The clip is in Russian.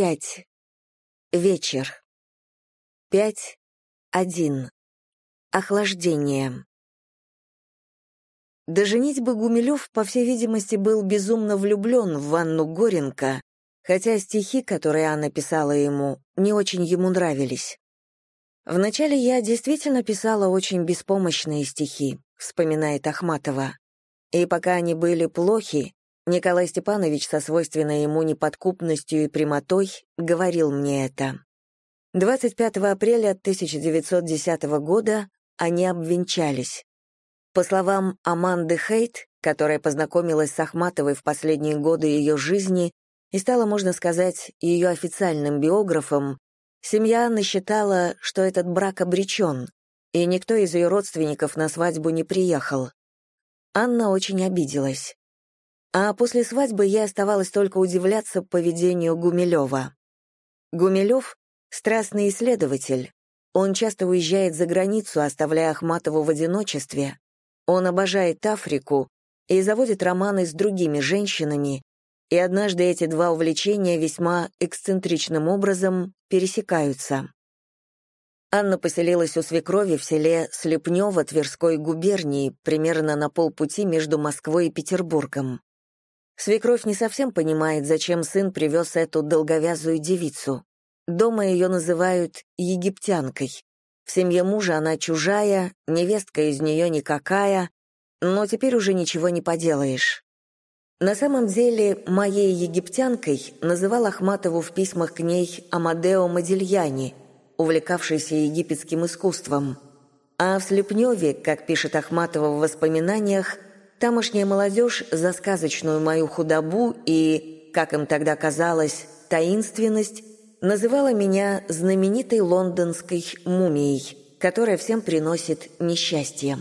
Пять. Вечер. Пять. Один. Охлаждение. До женитьбы Гумилев, по всей видимости, был безумно влюблен в Ванну Горенко, хотя стихи, которые Анна писала ему, не очень ему нравились. «Вначале я действительно писала очень беспомощные стихи», вспоминает Ахматова. «И пока они были плохи, Николай Степанович со свойственной ему неподкупностью и прямотой говорил мне это. 25 апреля 1910 года они обвенчались. По словам Аманды Хейт, которая познакомилась с Ахматовой в последние годы ее жизни и стала, можно сказать, ее официальным биографом, семья Анны считала, что этот брак обречен, и никто из ее родственников на свадьбу не приехал. Анна очень обиделась. А после свадьбы я оставалась только удивляться поведению Гумилева. Гумилев — страстный исследователь. Он часто уезжает за границу, оставляя Ахматову в одиночестве. Он обожает Африку и заводит романы с другими женщинами, и однажды эти два увлечения весьма эксцентричным образом пересекаются. Анна поселилась у свекрови в селе Слепнево Тверской губернии, примерно на полпути между Москвой и Петербургом. Свекровь не совсем понимает, зачем сын привез эту долговязую девицу. Дома ее называют «египтянкой». В семье мужа она чужая, невестка из нее никакая, но теперь уже ничего не поделаешь. На самом деле, моей египтянкой называл Ахматову в письмах к ней Амадео Модильяни, увлекавшийся египетским искусством. А в Слепневе, как пишет Ахматова в воспоминаниях, тамошняя молодежь за сказочную мою худобу и, как им тогда казалось, таинственность называла меня знаменитой лондонской мумией, которая всем приносит несчастье.